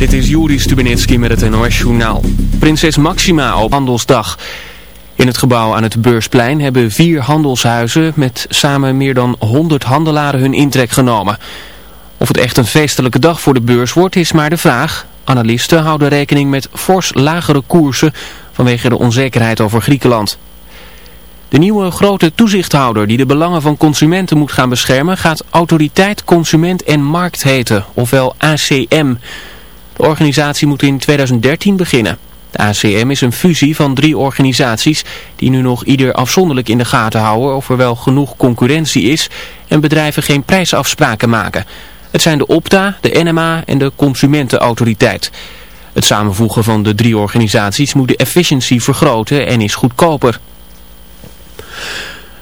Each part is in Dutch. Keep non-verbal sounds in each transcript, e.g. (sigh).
Dit is Juri Stubenitski met het NOS-journaal. Prinses Maxima op Handelsdag. In het gebouw aan het Beursplein hebben vier handelshuizen met samen meer dan 100 handelaren hun intrek genomen. Of het echt een feestelijke dag voor de beurs wordt is maar de vraag. Analisten houden rekening met fors lagere koersen vanwege de onzekerheid over Griekenland. De nieuwe grote toezichthouder die de belangen van consumenten moet gaan beschermen gaat Autoriteit Consument en Markt heten, ofwel ACM. De organisatie moet in 2013 beginnen. De ACM is een fusie van drie organisaties die nu nog ieder afzonderlijk in de gaten houden of er wel genoeg concurrentie is en bedrijven geen prijsafspraken maken. Het zijn de Opta, de NMA en de Consumentenautoriteit. Het samenvoegen van de drie organisaties moet de efficiëntie vergroten en is goedkoper.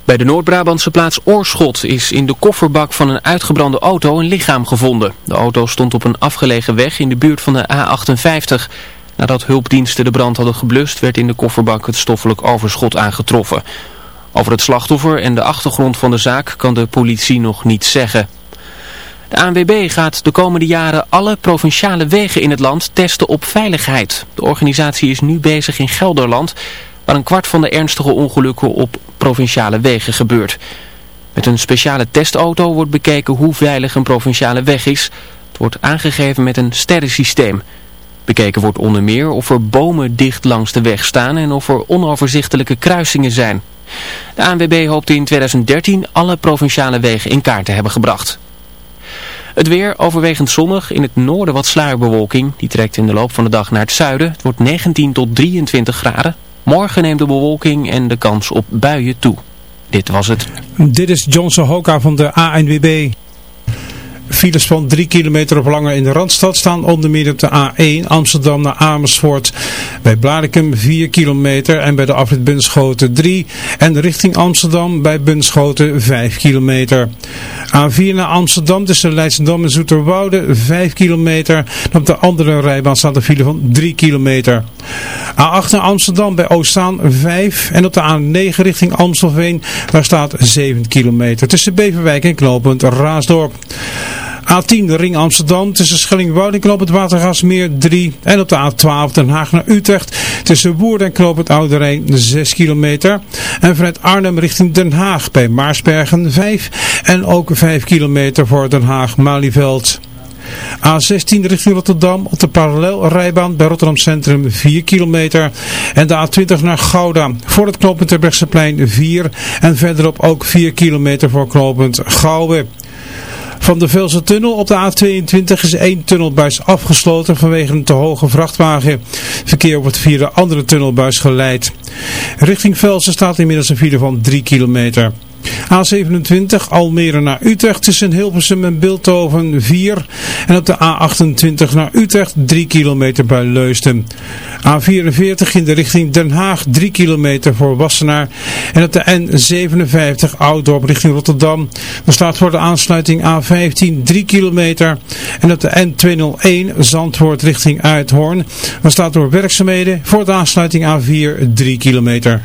Bij de Noord-Brabantse plaats Oorschot is in de kofferbak van een uitgebrande auto een lichaam gevonden. De auto stond op een afgelegen weg in de buurt van de A58. Nadat hulpdiensten de brand hadden geblust werd in de kofferbak het stoffelijk overschot aangetroffen. Over het slachtoffer en de achtergrond van de zaak kan de politie nog niets zeggen. De ANWB gaat de komende jaren alle provinciale wegen in het land testen op veiligheid. De organisatie is nu bezig in Gelderland waar een kwart van de ernstige ongelukken op provinciale wegen gebeurt. Met een speciale testauto wordt bekeken hoe veilig een provinciale weg is. Het wordt aangegeven met een sterrensysteem. Bekeken wordt onder meer of er bomen dicht langs de weg staan en of er onoverzichtelijke kruisingen zijn. De ANWB hoopt in 2013 alle provinciale wegen in kaart te hebben gebracht. Het weer overwegend zonnig, in het noorden wat sluierbewolking. Die trekt in de loop van de dag naar het zuiden. Het wordt 19 tot 23 graden. Morgen neemt de bewolking en de kans op buien toe. Dit was het. Dit is Johnson Hoka van de ANWB. Files van 3 kilometer of langer in de Randstad staan onder meer op de A1 Amsterdam naar Amersfoort. Bij Blarikum 4 kilometer en bij de afrit Bunschoten 3. En richting Amsterdam bij Bunschoten 5 kilometer. A4 naar Amsterdam tussen Leidschendam en Zoeterwoude 5 kilometer. En op de andere rijbaan staat een file van 3 kilometer. A8 naar Amsterdam bij Oostzaan 5. En op de A9 richting Amstelveen daar staat 7 kilometer. Tussen Beverwijk en knooppunt Raasdorp. A10 de ring Amsterdam tussen Schellingwoude en Knoop het Watergasmeer 3. En op de A12 Den Haag naar Utrecht tussen Woerden en Knoop het Oude Rijn 6 kilometer. En vanuit Arnhem richting Den Haag bij Maarsbergen 5. En ook 5 kilometer voor Den Haag-Malieveld. A16 richting Rotterdam op de parallelrijbaan bij Rotterdam Centrum 4 kilometer. En de A20 naar Gouda voor het knooppunt Terbrechtseplein 4. En verderop ook 4 kilometer voor knooppunt Gouwen. Van de Velse tunnel op de A22 is één tunnelbuis afgesloten vanwege een te hoge vrachtwagen. Verkeer wordt via de andere tunnelbuis geleid. Richting Velsen staat inmiddels een file van 3 kilometer. A27 Almere naar Utrecht tussen Hilversum en Bilthoven 4. En op de A28 naar Utrecht 3 kilometer bij Leusden. A44 in de richting Den Haag 3 kilometer voor Wassenaar. En op de N57 Oudorp richting Rotterdam. Er staat voor de aansluiting A15 3 kilometer. En op de N201 Zandvoort richting Uithoorn. Er staat door werkzaamheden voor de aansluiting A4 3 kilometer.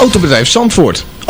Autobedrijf Zandvoort.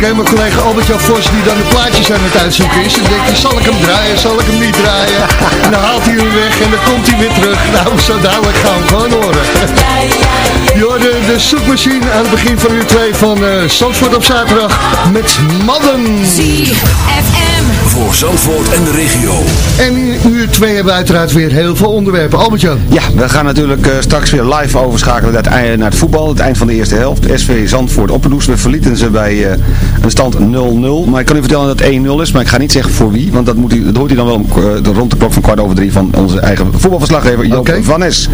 Mijn collega Albert-Jan die dan de plaatjes aan het uitzoeken is. En dan denk je, zal ik hem draaien, zal ik hem niet draaien? En dan haalt hij hem weg en dan komt hij weer terug. Nou, zo dadelijk gaan we gewoon horen. Je de, zoekmachine aan het begin van uur 2 van uh, op zaterdag met Madden. Voor Zandvoort en de regio. En in uur 2 hebben we uiteraard weer heel veel onderwerpen. Albert-Jan. Ja, we gaan natuurlijk uh, straks weer live overschakelen naar het, voetbal. Het eind van de eerste helft. SV Zandvoort Oppedoes. We verlieten ze bij uh, een stand 0-0. Maar ik kan u vertellen dat het 1-0 is. Maar ik ga niet zeggen voor wie. Want dat, moet u, dat hoort u dan wel uh, rond de klok van kwart over drie van onze eigen voetbalverslaggever Joop okay. van Es.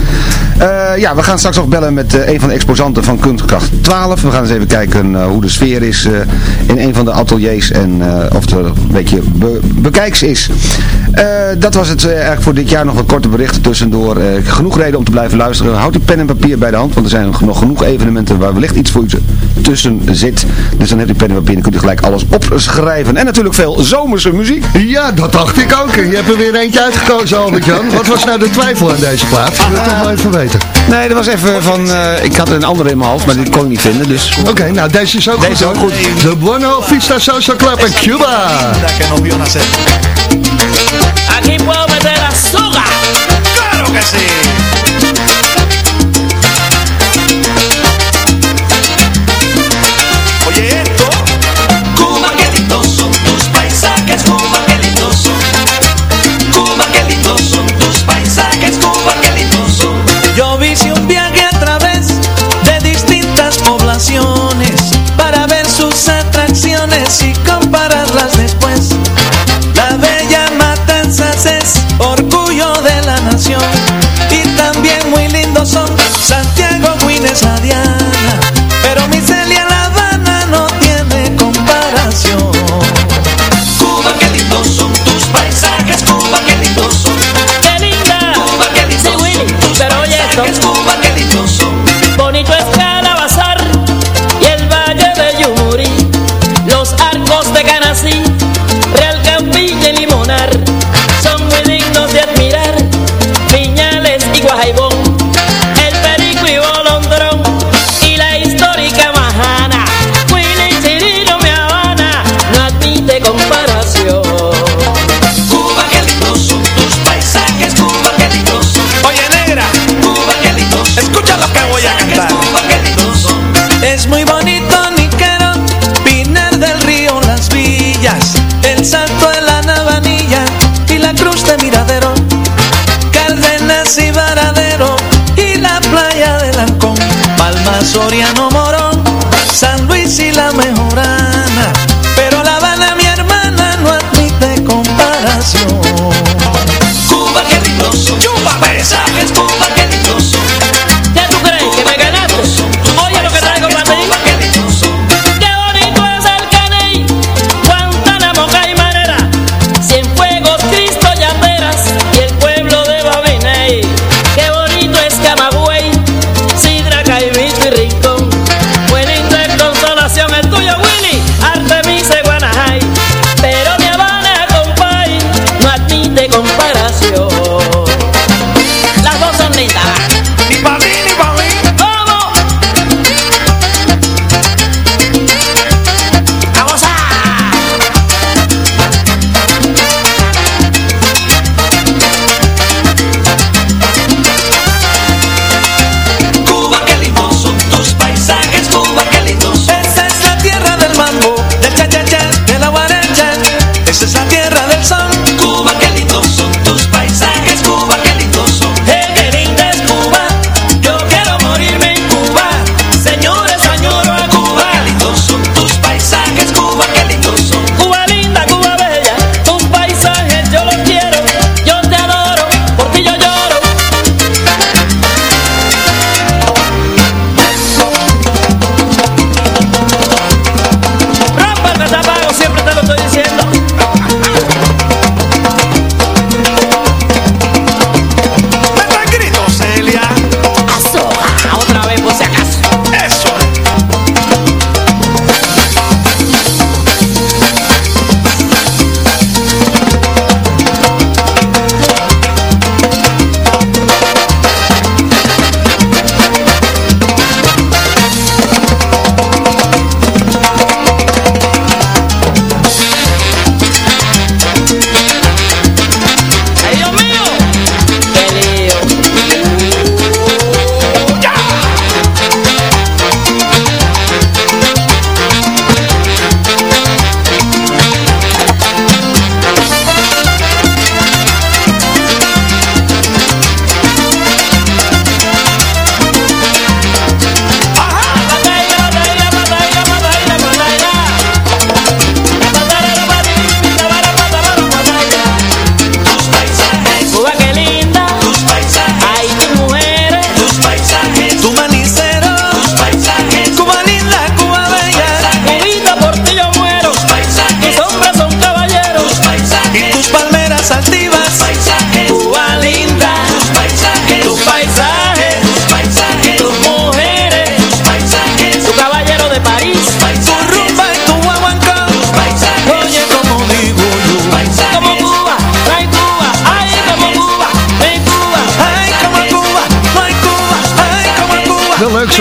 Ja, we gaan straks ook bellen met een van de exposanten van Kunstkracht 12. We gaan eens even kijken hoe de sfeer is in een van de ateliers. En of er een beetje be bekijks is. Uh, dat was het uh, eigenlijk voor dit jaar nog wat korte berichten tussendoor. Uh, genoeg reden om te blijven luisteren. Houd uw pen en papier bij de hand, want er zijn nog genoeg evenementen waar wellicht iets voor u tussen zit. Dus dan hebt u pen en papier en kunt u gelijk alles opschrijven. En natuurlijk veel zomerse muziek. Ja, dat dacht ik ook. Je hebt er weer eentje uitgekozen, Albert-Jan. Wat was nou de twijfel aan deze plaat? Ik wil het toch wel even weten. Nee, dat was even van... ik had een andere in mijn hoofd, maar die kon ik niet vinden, dus... Oké, nou deze is ook deze goed. Is ook goed. De Buena Vista Social Club in Cuba. Aquí puedo meter azúcar. ¡Claro que sí!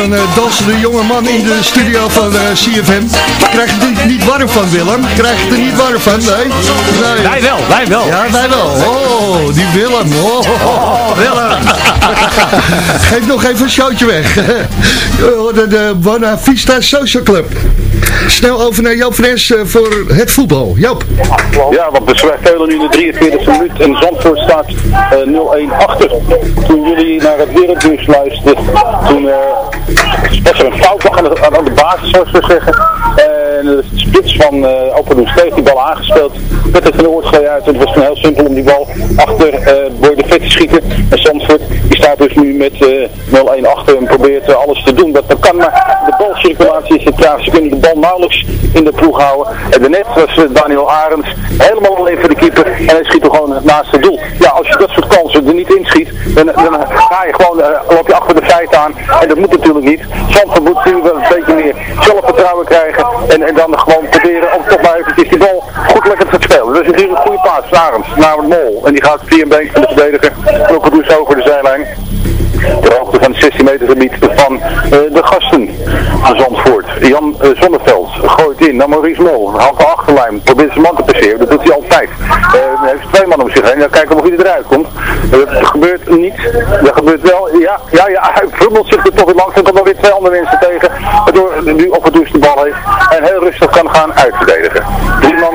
Zo'n uh, dansende jonge man in de studio van uh, CFM. Krijg je er niet warm van, Willem? Krijg je er niet warm van? Nee? nee. Wij wel, wij wel. Ja, wij wel. Oh, die Willem. Oh, oh Willem. (laughs) Geef nog even een showtje weg. (laughs) de, de Buona Vista Social Club. Snel over naar Joop Fres voor het voetbal. Joop. Ja, want we spelen nu in de 43e minuut en Zandvoort staat uh, 0-1 achter. Toen jullie naar het wereldnieuws luisterden, toen uh, was er een fout aan aan de basis, zoals we zeggen. En de spits van uh, Open Does heeft die bal aangespeeld. Met het van de uit. Het was heel simpel om die bal achter uh, de Vet te schieten. En Zandvoort die staat dus nu met uh, 0-1 achter en probeert alles te doen. Dat, dat kan, maar de balcirculatie is het traag. Ze kunnen de bal nauwelijks in de ploeg houden. En daarnet was Daniel Arends helemaal alleen voor de keeper. En hij schiet er gewoon naast het doel. Ja, als je dat soort kansen er niet inschiet, dan, dan ga je gewoon, loop je achter de feiten aan. En dat moet natuurlijk niet. Zandvoort moet nu wel een beetje meer zelfvertrouwen krijgen. En, en dan gewoon proberen om toch maar eventjes die bal goed lekker te spelen. Dus hier een goede paas, Sarens, naar Mol. En die gaat via een been van de verdediger. Ook dus over de zijlijn de hoogte van het 16 meter gebied van uh, de gasten van Zandvoort. Jan uh, Zonneveld gooit in naar Maurice Mol. Haalt de achterlijn, probeert zijn man te passeren. Dat doet hij altijd. Uh, hij heeft twee mannen om zich heen. Dan kijken of hij eruit komt. dat gebeurt niet. Dat gebeurt wel. Ja, ja, ja hij frummelt zich er toch weer langs en komt dan weer twee andere mensen tegen. Waardoor hij nu op het de bal heeft en heel rustig kan gaan uitverdedigen. Drie man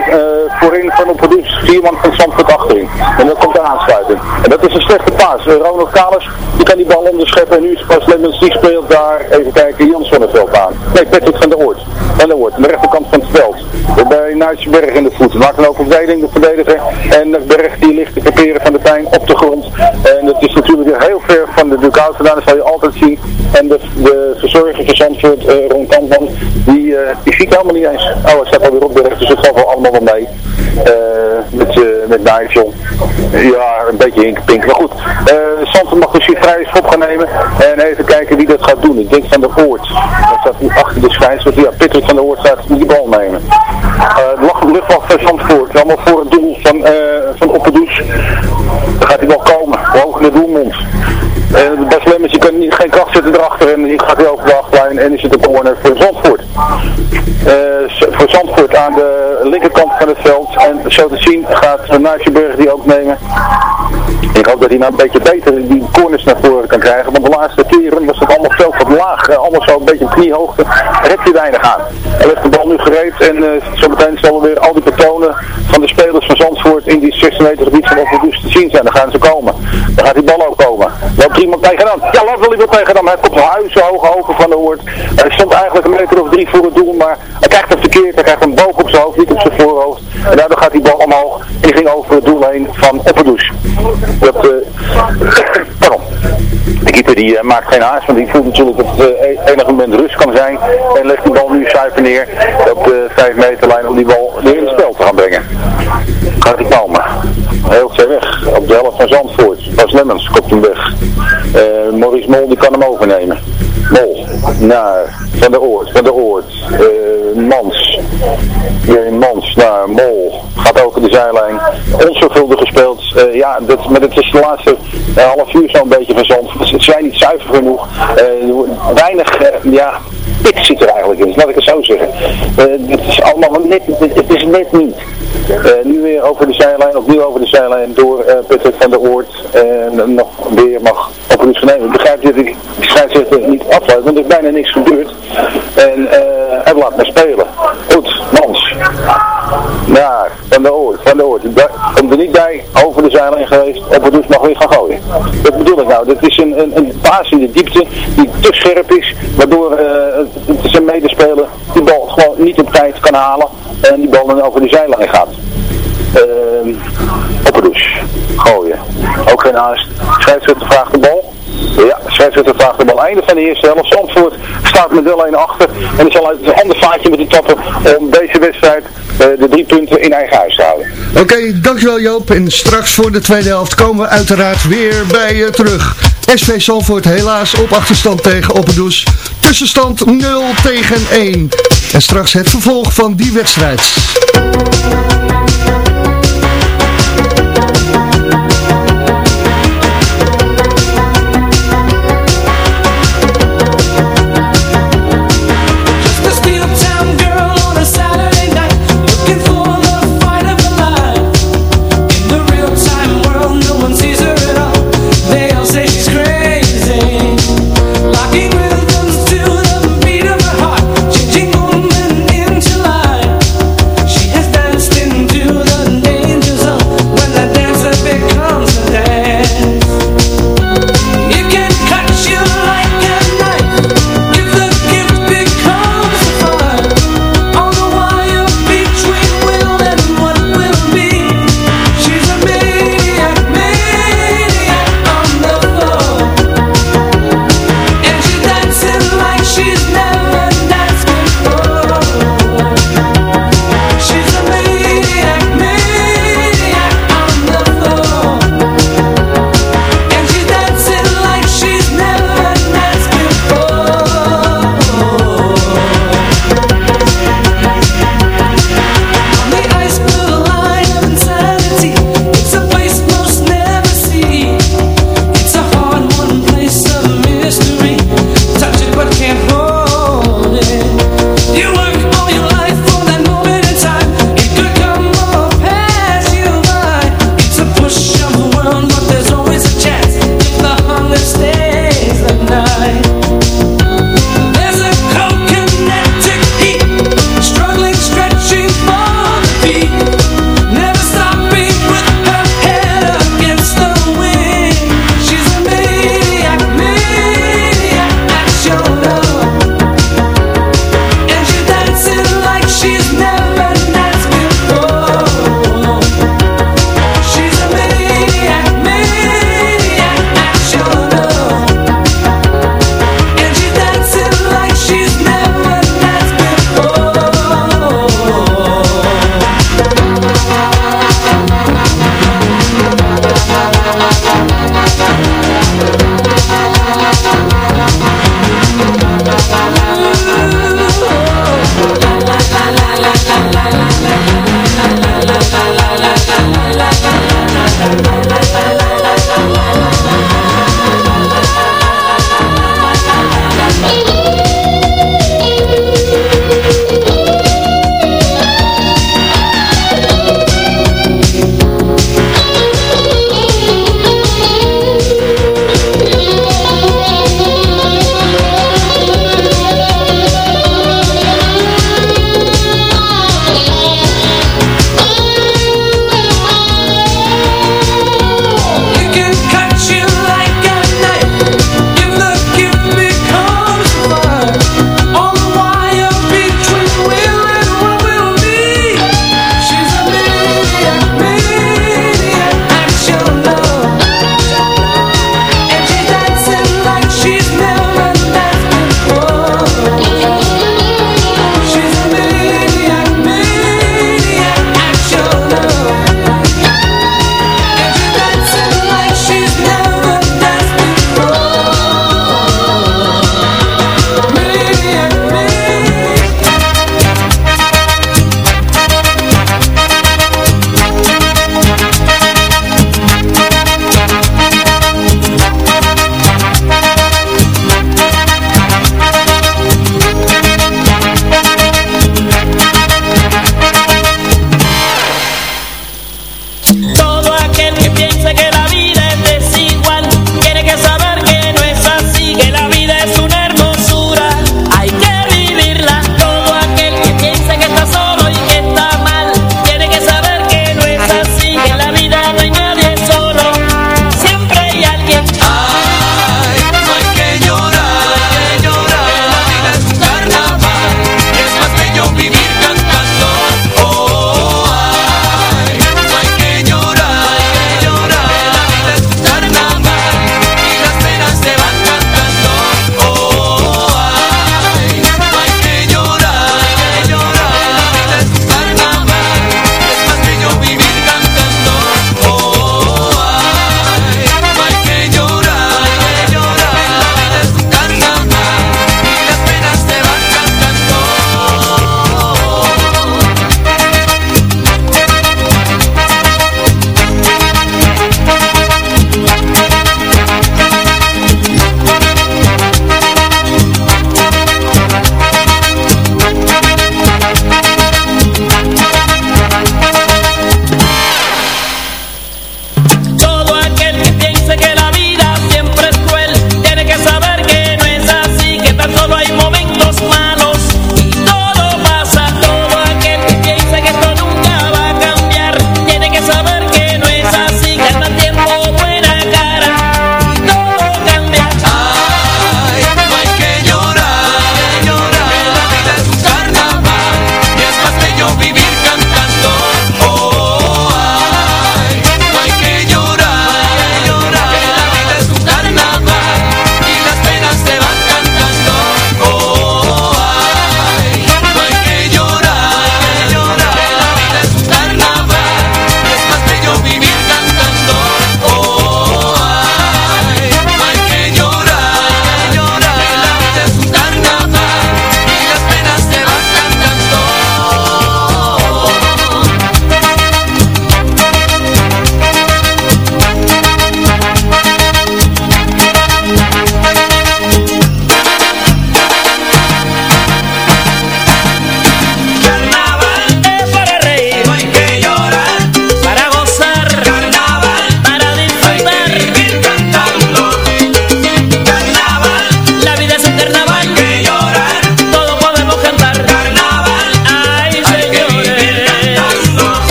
voorin van op het vier man van Zandvoort achterin. En dat komt de aansluiting. En dat is een slechte paas. Ronald Kalis, die kan die bal onderscheppen. En nu is pas Lemmens die speelt daar, even kijken, Jans van het veld aan. Nee, Patrick van de Oort. Van de Oort, de rechterkant van het veld. Bij Nuitsberg in de voet. Maakt een overweding de verdediger. En de berg die ligt te kaperen van de pijn op de grond. En dat is natuurlijk heel ver van de dugout vandaan. Dat zal je altijd zien. En de, de verzorger van Zandvoort, uh, Ron die, uh, die ziet helemaal niet eens. Oh, hij staat alweer op de rechter, dus het valt wel allemaal wel mee. Uh, met, met Nigel. Ja, een beetje hinkpink. Maar goed, uh, Zandvoort mag dus hier vrij schop gaan nemen. En even kijken wie dat gaat doen. Ik denk van de Oort. Dat staat nu achter de schijnsel. Ja, Patrick van de Oort gaat die bal nemen. Uh, de luchtwacht van Zandvoort. Allemaal voor het doel van, uh, van Oppedoes. Gaat hij wel komen. Hoog in de doelmond. Uh, Bas Je geen kracht zetten erachter en die gaat hij over de achterlijn en is het een corner voor Zandvoort. Uh, voor Zandvoort aan de linkerkant van het veld en zo te zien gaat Naasjeburg die ook nemen. Ik hoop dat hij nou een beetje beter die corners naar voren kan krijgen, want de laatste keren was het allemaal veel wat laag, uh, allemaal zo een beetje op kniehoogte, redt hij weinig aan. Hij heeft de bal nu gereed en uh, zo meteen zullen weer al die patronen van de spelers van Zandvoort in die 16 meter gebied van Opperdoes te zien zijn. Dan gaan ze komen. Dan gaat die bal ook komen. Loopt iemand tegenaan? Ja, laat wel iemand tegenaan. Hij komt nog huizen hoog over van de hoort. Hij stond eigenlijk een meter of drie voor het doel, maar hij krijgt hem verkeerd. Hij krijgt een boog op zijn hoofd, niet op zijn voorhoofd. En daardoor gaat die bal omhoog en die ging over het doel heen van Opperdoes. Dat, uh, (coughs) pardon. De keeper die uh, maakt geen haast, want die voelt natuurlijk dat het uh, enig moment rust kan zijn. En legt die bal nu zuiver neer op de 5 meter lijn om die bal weer in het spel te gaan brengen. Gaat hij komen. Heel ver weg, op de helft van Zandvoort. Bas Lemmens kopt hem weg. Uh, Maurice Mol die kan hem overnemen. Mol, naar Van der Oort, Van der Oort, uh, Mans, weer Mans naar Mol, gaat over de zijlijn, onzorgvuldig gespeeld, uh, ja, dat, maar het is de laatste uh, half uur zo'n beetje van zand, ze zijn niet zuiver genoeg, weinig, ja, pik zit er eigenlijk in, laat ik het zo zeggen. het is allemaal net, het is net niet. nu weer over de zijlijn, opnieuw over de zijlijn door Patrick van der Oort. En nog weer mag vernemen. Begrijp dat ik de scheidsrechter niet afsluit, want er is bijna niks gebeurd. En uh, hij laat maar spelen. Goed, Mans. Ja, van de Oort, van de Oort. Komt er niet bij, over de zijlijn geweest, op het dus mag weer gaan gooien. Dat bedoel ik nou, dat is een, een, een paas in de diepte die te scherp is, waardoor zijn medespeler die bal gewoon niet op tijd kan halen en die bal dan over de zijlijn gaat. Uh, dus, gooien. Ook geen haast. Scheidsrechter vraagt de bal. Ja, scheidsrechter vraagt de bal einde van de eerste helft. Zandvoort staat met 0-1 achter. En is al uit een ander vaatje met de tappen om deze wedstrijd uh, de drie punten in eigen huis te houden. Oké, dankjewel Joop. En straks voor de tweede helft komen we uiteraard weer bij je terug. SV Zandvoort helaas op achterstand tegen Oppendoes. Tussenstand 0 tegen 1. En straks het vervolg van die wedstrijd.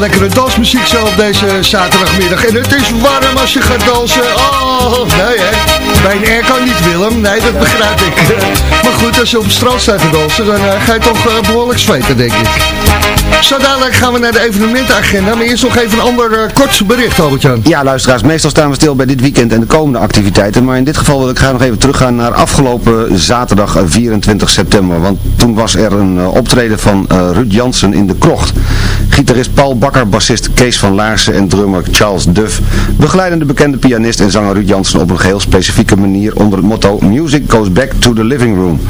Lekkere dansmuziek zo op deze zaterdagmiddag. En het is warm als je gaat dansen. Oh, nee hè. Bij een airco niet Willem, nee dat begrijp ik. (laughs) Maar goed, als je op het strand staat te dansen, dan uh, ga je toch uh, behoorlijk zweten denk ik. Zo dadelijk gaan we naar de evenementenagenda. Maar eerst nog even een ander uh, kort bericht, Albert-Jan. Ja, luisteraars, meestal staan we stil bij dit weekend en de komende activiteiten. Maar in dit geval wil ik graag nog even teruggaan naar afgelopen zaterdag 24 september. Want toen was er een optreden van Ruud Jansen in de krocht. Gitarist Paul Bakker, bassist Kees van Laarsen en drummer Charles Duff begeleiden de bekende pianist en zanger Ruud Jansen op een geheel specifieke manier onder het motto Music Goes Back to the Living Room.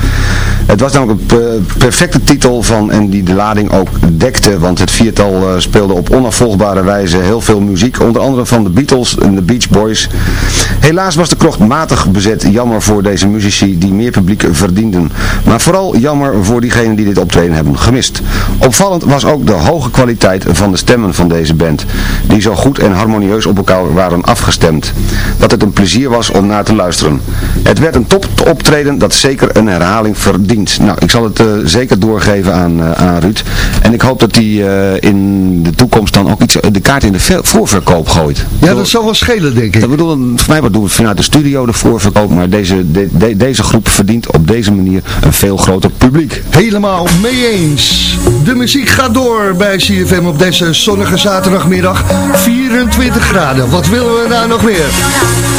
Het was namelijk een perfecte titel van en die de lading ook dekte, want het viertal uh, speelde op onafvolgbare wijze heel veel muziek, onder andere van de Beatles en de Beach Boys. Helaas was de krocht matig bezet, jammer voor deze muzici die meer publiek verdienden, maar vooral jammer voor diegenen die dit optreden hebben gemist. Opvallend was ook de hoge kwaliteit van de stemmen van deze band, die zo goed en harmonieus op elkaar waren afgestemd, dat het een plezier was om naar te luisteren. Het werd een top optreden dat zeker een herhaling verdient. Nou, ik zal het uh, zeker doorgeven aan, uh, aan Ruud. En ik hoop dat hij uh, in de toekomst dan ook iets, de kaart in de voorverkoop gooit. Ja, dat zal wel schelen, denk ik. Dat bedoel, voor mij wat doen we vanuit de studio de voorverkoop, maar deze, de, de, deze groep verdient op deze manier een veel groter publiek. Helemaal mee eens. De muziek gaat door bij CFM op deze zonnige zaterdagmiddag. 24 graden. Wat willen we nou nog meer?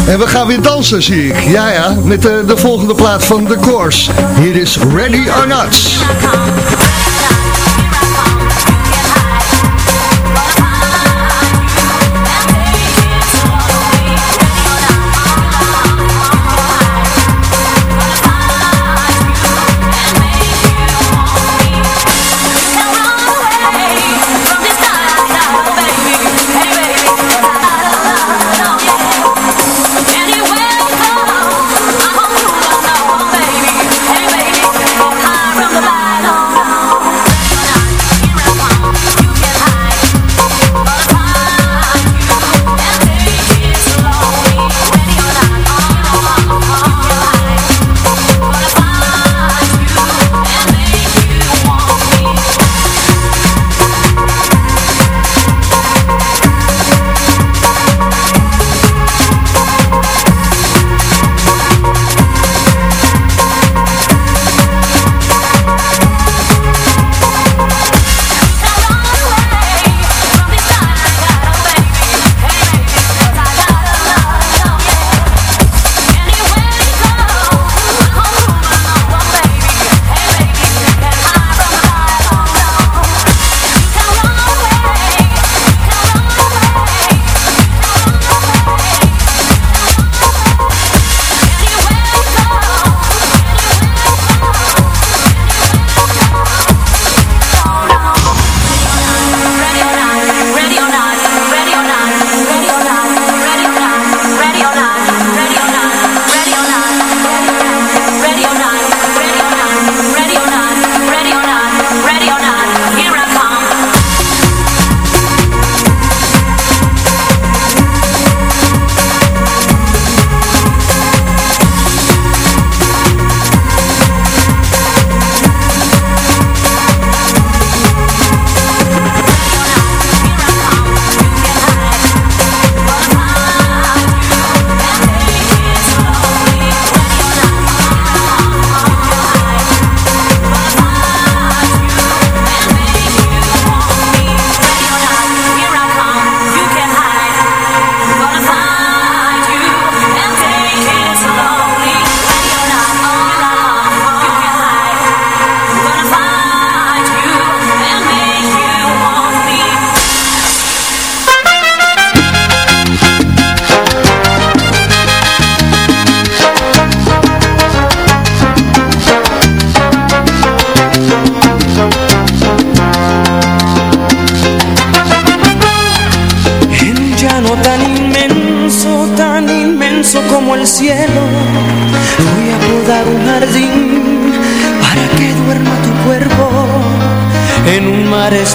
En we gaan weer dansen, zie ik. Ja, ja, met de, de volgende plaat van The Course. Hier is Ready or Not.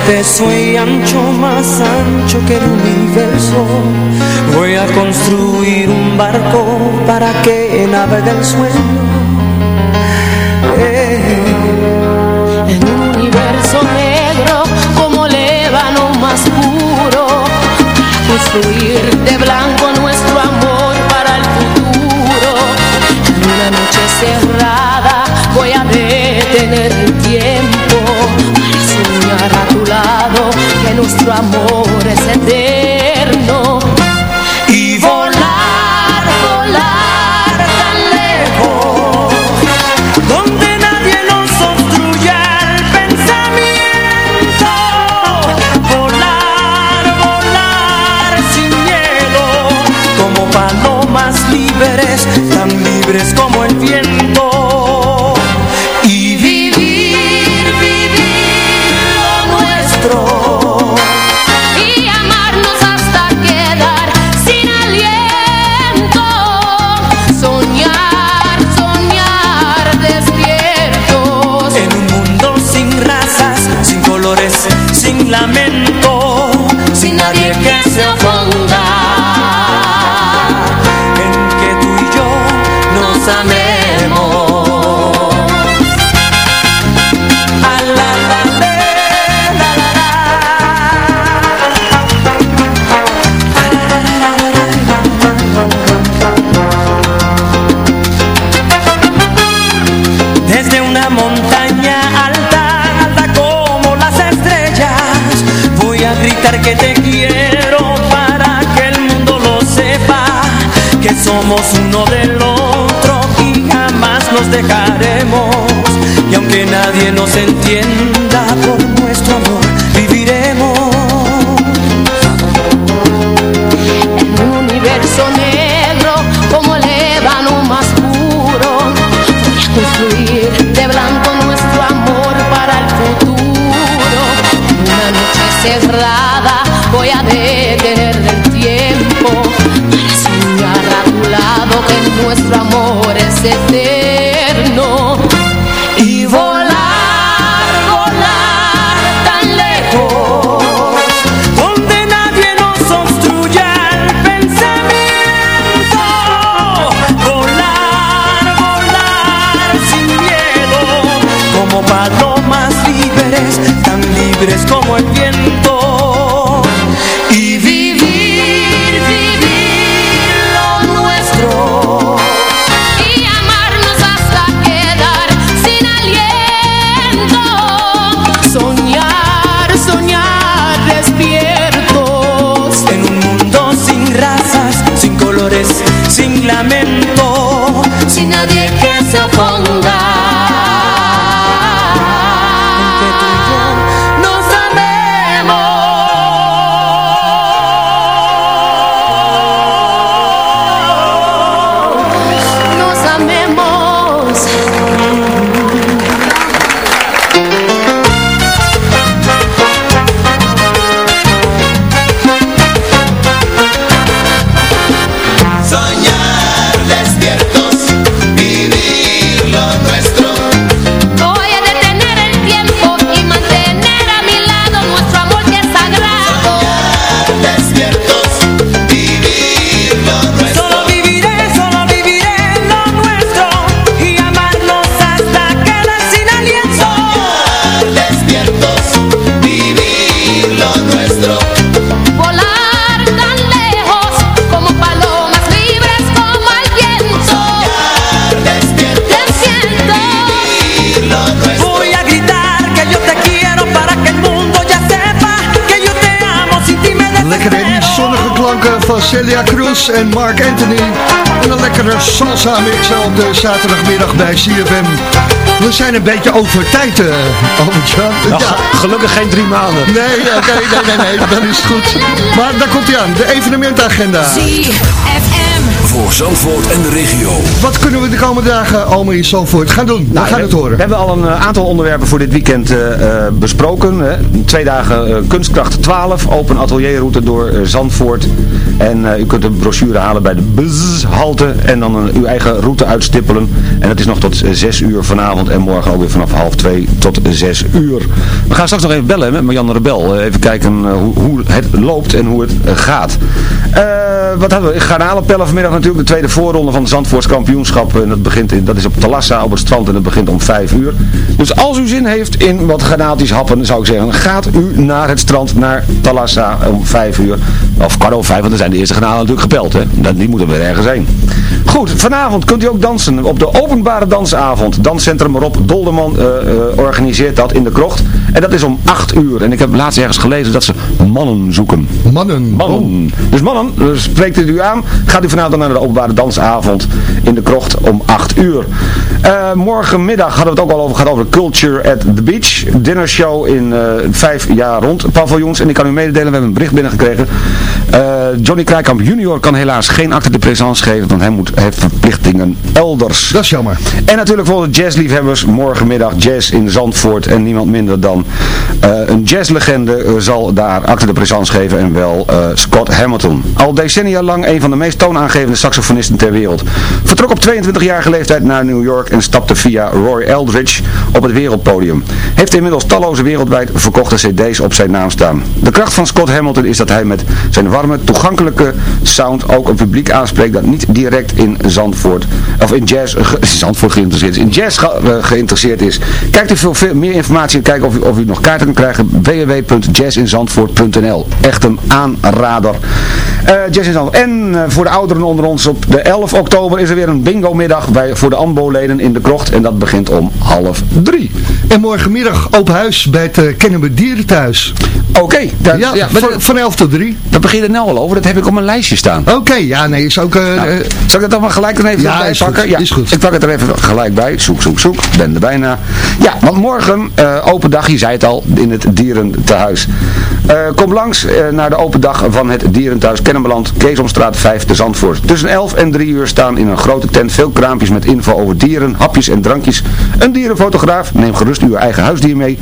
Mar espeso y ancho, más ancho que el universo Voy a construir un barco para que navegue el sueño eh. En un universo negro como el ébano más puro construir de blanco nuestro amor para el futuro. En una noche cerrada voy a detener que nuestro amor es eterno. Por nuestro amor, viviremos. En un universo negro como el ébano más puro. Voy a construir de blanco nuestro amor para el futuro. En una noche cerrada voy a detener el tiempo para soñar a tu lado que nuestro amor es eterno. Celia Cruz en Mark Anthony. En een lekkere salsa mix op de zaterdagmiddag bij CFM. We zijn een beetje over tijd, uh. Nou, Ja. Gelukkig geen drie maanden. Nee, oké, nee, nee, nee, dan is het goed. Maar daar komt hij aan, de evenementagenda. ZFM. Voor Zandvoort en de regio. Wat kunnen we de komende dagen allemaal in Zandvoort gaan doen? We Nou, gaan we, het horen. We hebben al een eh, aantal onderwerpen voor dit weekend eh, eh, besproken. Hè. Twee dagen Kunstkracht 12, open atelierroute door Zandvoort. En eh, u kunt een brochure halen bij de Buzz-halte en dan een, uw eigen route uitstippelen. En dat is nog tot 6 uur vanavond en morgen ook weer vanaf half 2 tot 6 uur. We gaan straks nog even bellen met Marianne Rebel. Even kijken hoe, hoe het loopt en hoe het gaat. Eh, wat hadden we? Garnalenpellen vanmiddag natuurlijk de tweede voorronde van het Zandvoorts kampioenschap. En dat, begint in, dat is op Talassa op het strand en dat begint om 5 uur. Dus als u zin heeft in wat granaties happen, zou ik zeggen, gaat u naar het strand, naar Talassa om 5 uur. Of kwart over 5, want dan zijn de eerste granalen natuurlijk gepeld. Hè? Die moeten weer ergens heen. Goed, vanavond kunt u ook dansen op de openbare dansavond. Danscentrum Rob Dolderman uh, organiseert dat in de krocht. En dat is om 8 uur. En ik heb laatst ergens gelezen dat ze mannen zoeken. Mannen? Mannen. Dus mannen, dus spreekt het u aan. Gaat u vanavond naar de openbare dansavond in de krocht om 8 uur. Uh, morgenmiddag hadden we het ook al over gehad over Culture at the Beach. Dinnershow in uh, vijf jaar rond paviljoens. En ik kan u mededelen, we hebben een bericht binnengekregen. Uh, Johnny Krijkamp junior kan helaas geen acte de présence geven, want hij moet, heeft verplichtingen elders. Dat is jammer. En natuurlijk voor de jazzliefhebbers, morgenmiddag jazz in Zandvoort. En niemand minder dan een jazzlegende zal daar acte de présence geven en wel Scott Hamilton. Al decennia lang een van de meest toonaangevende saxofonisten ter wereld. Vertrok op 22-jarige leeftijd naar New York en stapte via Roy Eldridge op het wereldpodium. Heeft inmiddels talloze wereldwijd verkochte cd's op zijn naam staan. De kracht van Scott Hamilton is dat hij met zijn warme, toegankelijke sound ook een publiek aanspreekt dat niet direct in Zandvoort, of in jazz, (laughs) Zandvoort geïnteresseerd is, in jazz ge, geïnteresseerd is. Kijkt u veel, meer informatie en kijk of u, u nog kaarten krijgen, www.jazzinzandvoort.nl. Echt een aanrader. Uh, jazz in. En uh, voor de ouderen onder ons op de 11 oktober is er weer een bingo middag bij, voor de AMBO-leden in de krocht. En dat begint om half drie. En morgenmiddag open huis bij het uh, Kennemer Dierenthuis. Oké. Okay, ja, ja van, van 11 tot 3. Daar begin je er nou al over. Dat heb ik op mijn lijstje staan. Oké, okay, ja nee, is ook... Uh, nou, zal ik het dan maar gelijk dan even ja, bij pakken? Goed, ja, is goed. Ik pak het er even gelijk bij. Zoek, zoek, zoek. Ben er bijna. Ja, want morgen uh, open dag, je zei het al, in het Dierentehuis. Uh, kom langs naar de open dag van het Dierentehuis Kennemerland, Keesomstraat 5 te Zandvoort. Tussen 11 en 3 uur staan in een grote tent veel kraampjes met info over dieren, hapjes en drankjes. Een dierenfotograaf, neem gerust uw eigen huisdier mee.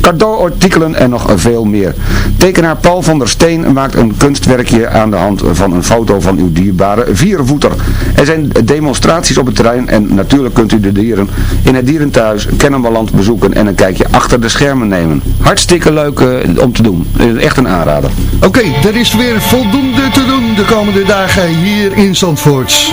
Cadeauartikelen en nog veel meer. Tekenaar Paul van der Steen maakt een kunstwerkje aan de hand van een foto van uw dierbare viervoeter. Er zijn demonstraties op het terrein en natuurlijk kunt u de dieren in het dierenthuis Kennemerland bezoeken en een kijkje achter de schermen nemen. Hartstikke leuk uh, om te doen. Echt een aanrader. Oké, er is weer voldoende te doen de komende dagen hier in Zandvoort.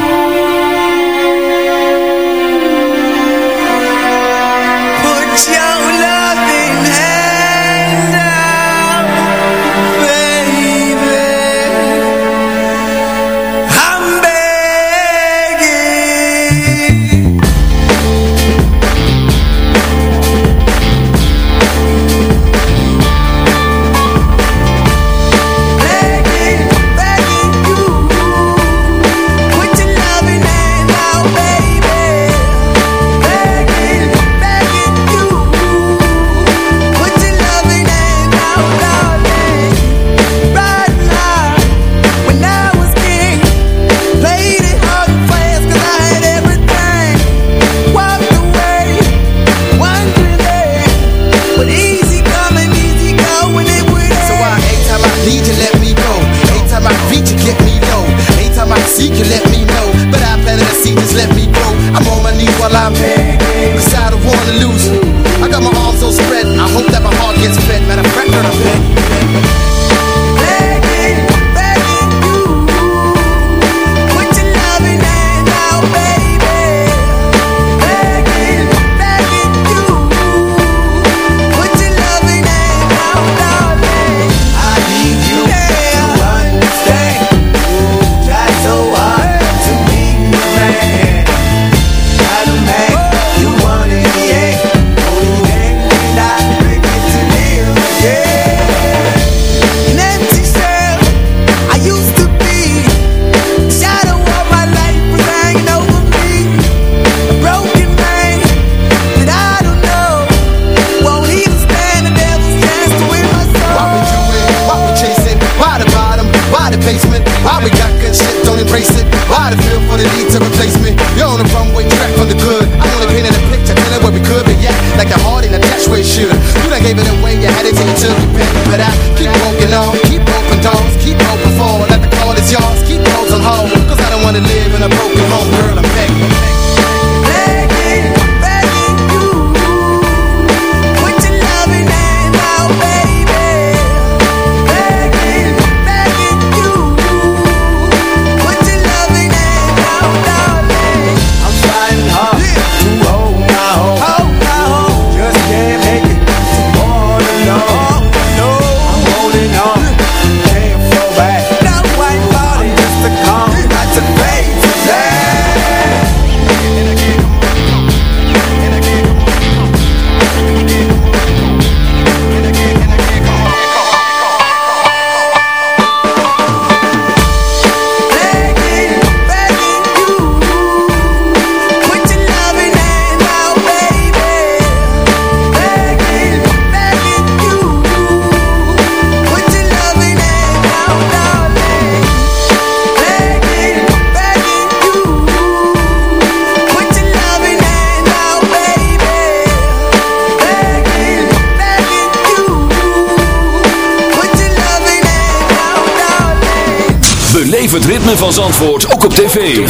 Beleef het ritme van Zandvoort ook op tv.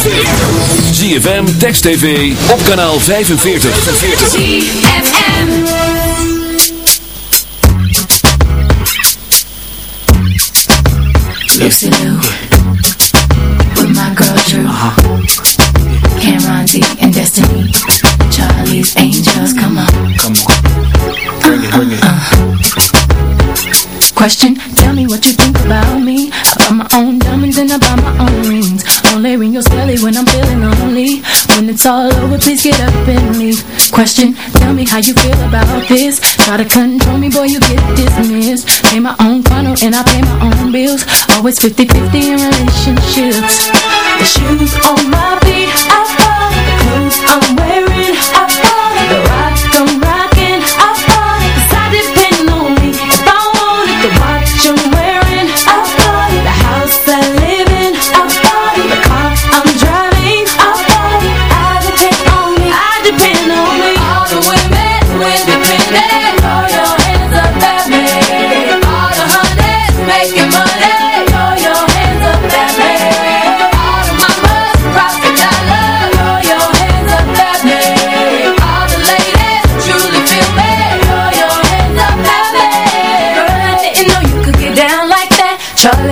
ZFM, Text TV, op kanaal 45. ZFM. Lucy Lou with my girl Drew. Cameron D and Destiny. Charlie's Angels, come on. Come on. Bring it, bring it. Question, it's all over, please get up and leave. Question, tell me how you feel about this. Try to control me, boy, you get dismissed. Pay my own funnel and I pay my own bills. Always 50-50 in relationships. The shoes on my feet, I bought. The clothes I'm wearing,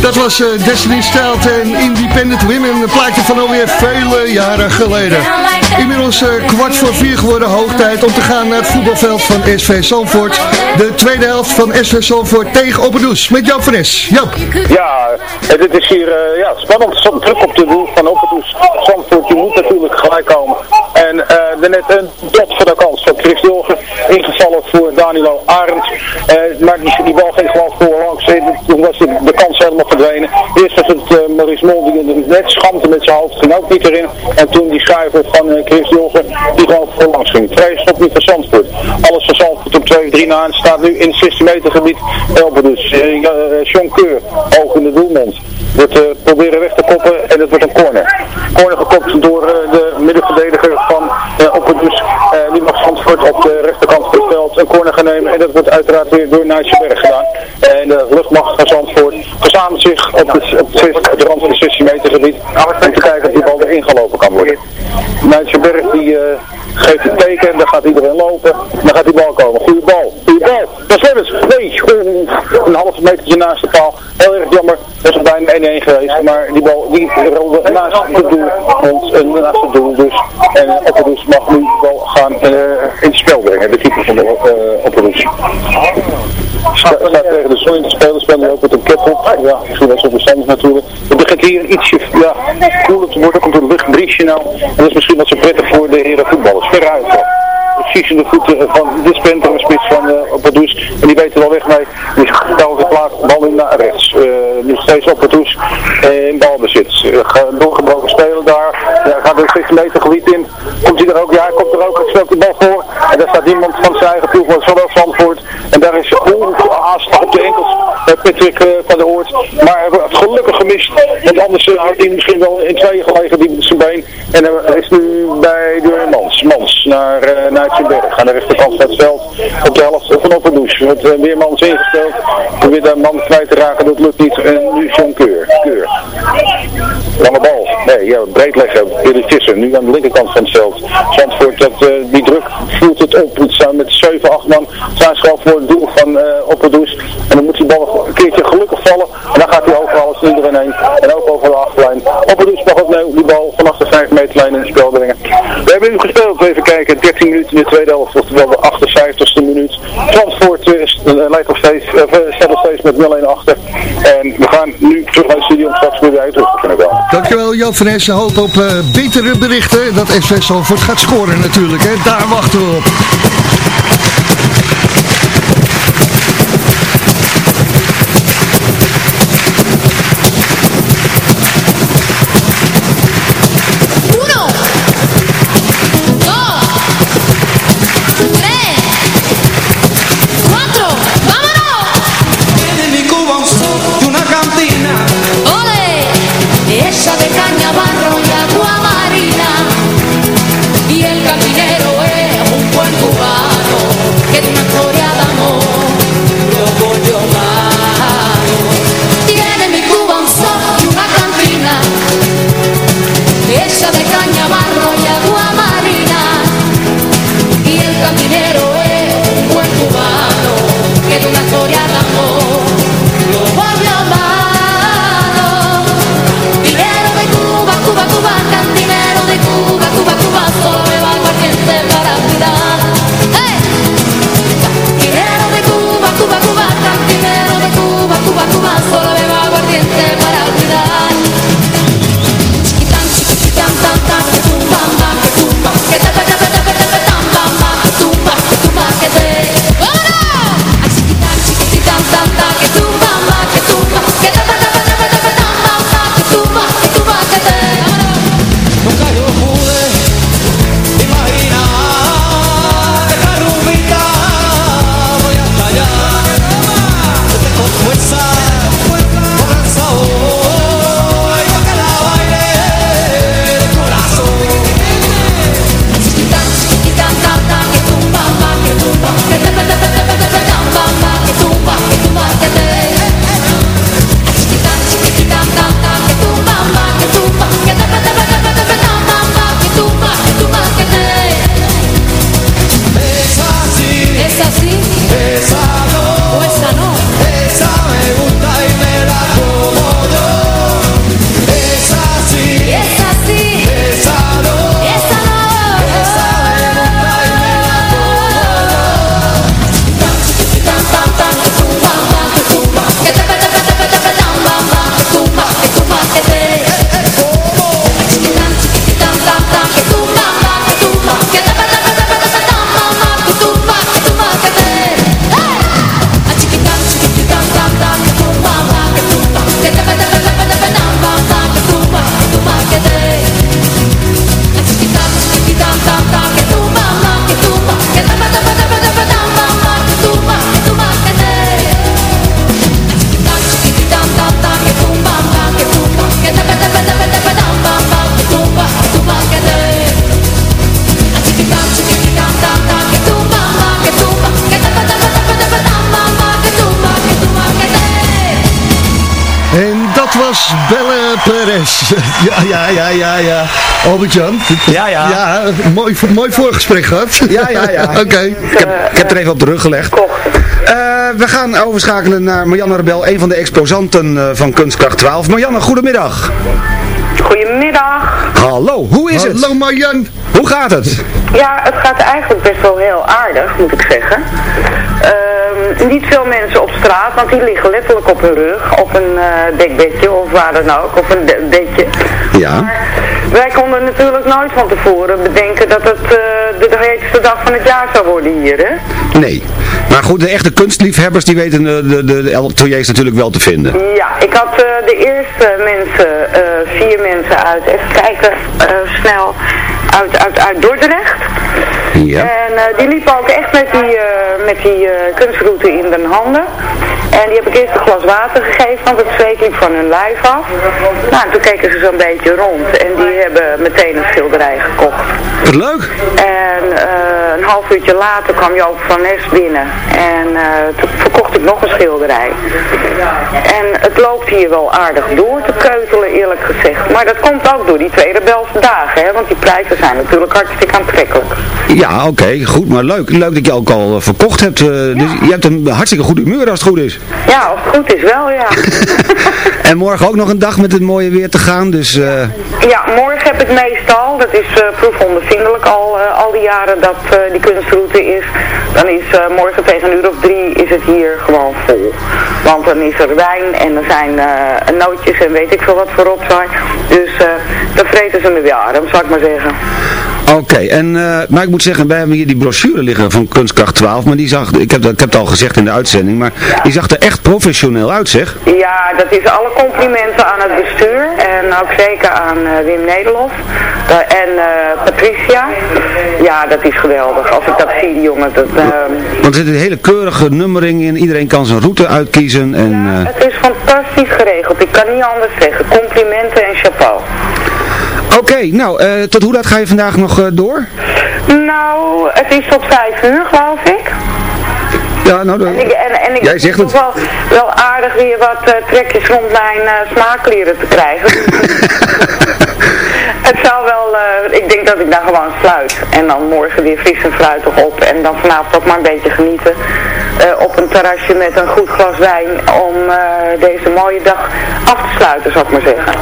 Dat was eh, Destiny's Child en Independent Women. Een plaatje van alweer vele jaren geleden. Inmiddels eh, kwart voor vier geworden. Hoog tijd om te gaan naar het voetbalveld van SV Zandvoort. De tweede helft van SV Zandvoort tegen Opperdoes. Met Joop van Es. Joop. Ja, en dit is hier eh, ja, spannend. Zo'n druk op de doel van Opperdoes. Zandvoort, die moet natuurlijk gelijk komen. En eh er net een dot voor de kans van Chris Dilger. Ingevallen voor Danilo Arend. Eh maar die, die bal ging gewoon voorlangs. En Toen was de, de kans helemaal verdwenen. Eerst was het eh, Maurice Mol die net schampte met zijn hoofd. Ging ook niet erin. En toen die schuiver van eh, Chris Dilger. Die gewoon voorlangs ging. Vrij stop nu van Zandvoort. Alles van Zandvoort op 2-3 na. En staat nu in het 16 meter gebied. Opperdoes. Uh, John. Oog in de doelmond. wordt proberen weg te koppen en het wordt een corner. Corner gekopt door de middenverdediger van uh, Opperdoes. Uh, die mag Zandvoort op de rechterkant van het veld een corner gaan nemen. En dat wordt uiteraard weer door Nijtjeberg gedaan. En de luchtmacht van Zandvoort verzamelt zich op de, op de, op rand van de 16 meter gebied. Om te kijken of die bal erin gelopen kan worden. Nijtjeberg die... eh, geeft het teken en dan gaat iedereen lopen. Dan gaat die bal komen. Bal. Lemmens. Nee. Een half metertje naast de paal. Heel erg jammer. Dat is bijna 1-1 geweest. Maar die bal die rolde naast het doel. Uh, naast het doel dus. En uh, mag nu bal gaan uh, in het spel brengen. De keeper van de uh. Sta, staat tegen de zon in te spelen. Spelen ook met een cap op. Ja, misschien wel zo verstandig natuurlijk. Het begint hier ietsje ja, koeler te worden. Komt door de luchtbries kies je nou? En dat is misschien wat zo prettig voor de heren voetballers. Veruit precies in de voeten van dit sprinter een spits van uh, Oppadoes. En die weet er wel weg mee. Die stelt de plaats, bal in naar rechts. Uh, nu steeds Oppadoes uh, in balbezit. Uh, doorgebroken spelen daar. Ja, gaat er 16 meter gebied in. Komt hij er ook? Ja, hij komt er ook. Hij speelt de bal voor. En daar staat iemand van zijn eigen ploeg, zowel Zandvoort. En daar is aanslag op de enkels. Patrick van der Oort. Maar hebben het gelukkig gemist. Want anders had hij misschien wel in tweeën gelegen die zijn been. En hij is nu bij de Mans. Mans naar, naar aan de rechterkant van het veld op de helft van Opperdoes. Met uh, Weermans ingespeeld. Probeert daar man kwijt te raken, dat lukt niet. En nu John Keur. Keur. Lange bal. Nee, ja, breed leggen. Billy Visser, nu aan de linkerkant van het veld. Zandvoort, dat, die druk voelt het op. Het staan met 7, 8 man. Ze voor het doel van Opperdoes. En dan moet die bal een keertje gelukkig vallen. En dan gaat hij over alles iedereen heen. En ook over de achterlijn. Opperdoes mag ook die bal vanaf de 5 meterlijn in het spel brengen. We hebben nu gespeeld, even kijken, 13 minuten in de tweede helft, oftewel de 58ste minuut. Zandvoort uh, leidt nog steeds, uh, staat steeds met 0-1 achter. En we gaan nu terug naar de studio om straks weer uit te kunnen komen. Dankjewel Joop van Essen. Hoop op betere berichten. Dat SV Zandvoort gaat scoren natuurlijk. Hè. Daar wachten we op. (laughs) Ja, ja, ja, ja, ja. Albert-Jan. Ja, ja. Ja, mooi, mooi voorgesprek gehad. Ja, ja, ja. (laughs) Oké. Okay. Ik, heb, ik heb er even op de rug gelegd. Uh, we gaan overschakelen naar Marianne Rebel, een van de exposanten van Kunstkracht 12. Marianne, goedemiddag. Goedemiddag. Hallo, hoe is Hallo, het? Hallo Marjan. Hoe gaat het? Ja, het gaat eigenlijk best wel heel aardig, moet ik zeggen. Um, Ehm, niet veel mensen op straat, want die liggen letterlijk op hun rug, op een eh, dekbedje of waar dan ook, op een de- bedje. Ja. Wij konden natuurlijk nooit van tevoren bedenken dat het eh, heetste dag van het jaar zou worden hier, hè? Nee. Maar goed, de echte kunstliefhebbers die weten de, de, de, de ateliers natuurlijk wel te vinden. Ja, ik had eh, de eerste mensen, eh, vier mensen uit, even kijken, eh, snel, uit, uit, uit Dordrecht. Ja. En eh, die liepen ook echt met die, eh, met die eh, kunstroute in de handen. En die heb ik eerst een glas water gegeven, want het zweet liep van hun lijf af. Nou, en toen keken ze zo'n beetje rond en die hebben meteen een schilderij gekocht. Wat leuk. En een half uurtje later kwam Joop van Nes binnen. En toen verkocht ik nog een schilderij. En het loopt hier wel aardig door te keutelen eerlijk gezegd. Maar dat komt ook door die twee rebelse dagen. Hè? Want die prijzen zijn natuurlijk hartstikke aantrekkelijk. Ja, oké, goed, maar leuk. Leuk dat je ook al eh, verkocht hebt. eh, dus je hebt een hartstikke goed humeur als het goed is. Ja, of het goed is wel, ja. (laughs) En morgen ook nog een dag met het mooie weer te gaan, dus... eh, Ja, morgen heb ik meestal, dat is uh, proefondervindelijk al, al die jaren dat die kunstroute is. Dan is morgen tegen een uur of drie is het hier gewoon vol. Want dan is er wijn en er zijn nootjes en weet ik veel wat voorop zijn. Dus dan vreten ze me weer arm, zou ik maar zeggen. Oké, en eh, maar ik moet zeggen, wij hebben hier die brochure liggen van Kunstkracht 12, maar die zag, ik heb, dat- ik heb het al gezegd in de uitzending, maar die zag er echt professioneel uit, zeg. Ja, dat is alle complimenten aan het bestuur en ook zeker aan eh, Wim Nederlof Da- en eh, Patricia. Ja, dat is geweldig. Als ik dat zie, die jongen, dat... Want er zit een hele keurige nummering in, iedereen kan zijn route uitkiezen en... eh, Het is fantastisch geregeld. Ik kan niet anders zeggen. Complimenten en chapeau. Oké, nou, eh, tot hoe laat ga je vandaag nog eh, door? Nou, het is tot vijf uur, geloof ik. Ja, nou, En ik, en, en ik Jij zegt het. Wel, wel aardig weer wat eh, trekjes rond mijn smaakkleren te krijgen. (laughs) het zou wel, ik denk dat ik daar gewoon sluit. En dan morgen weer fris en fruitig op. En dan vanavond ook maar een beetje genieten. Eh, op een terrasje met een goed glas wijn. Om eh, deze mooie dag af te sluiten, zou ik maar zeggen.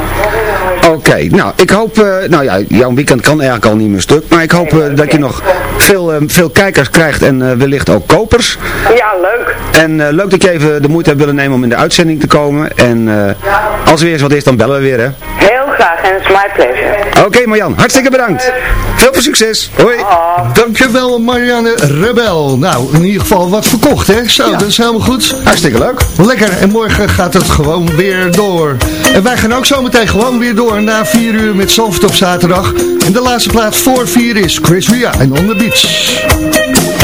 Oké, nou, ik hoop, eh, nou ja, jouw weekend kan eigenlijk al niet meer stuk, maar ik hoop dat je nog veel, veel kijkers krijgt en wellicht ook kopers. Ja, leuk. En leuk dat je even de moeite hebt willen nemen om in de uitzending te komen. En als er weer eens wat is, dan bellen we weer, hè. Heel graag en het is my pleasure. Oké Marjan, hartstikke bedankt. Veel veel succes. Hoi. Dankjewel Marianne Rebel. Nou, in ieder geval wat verkocht hè. Zo, dat is helemaal goed. Hartstikke leuk. Lekker. En morgen gaat het gewoon weer door. En wij gaan ook zo meteen gewoon weer door na 4 uur met Zalvert op zaterdag. En de laatste plaats voor 4 is Chris Ria en On The Beach.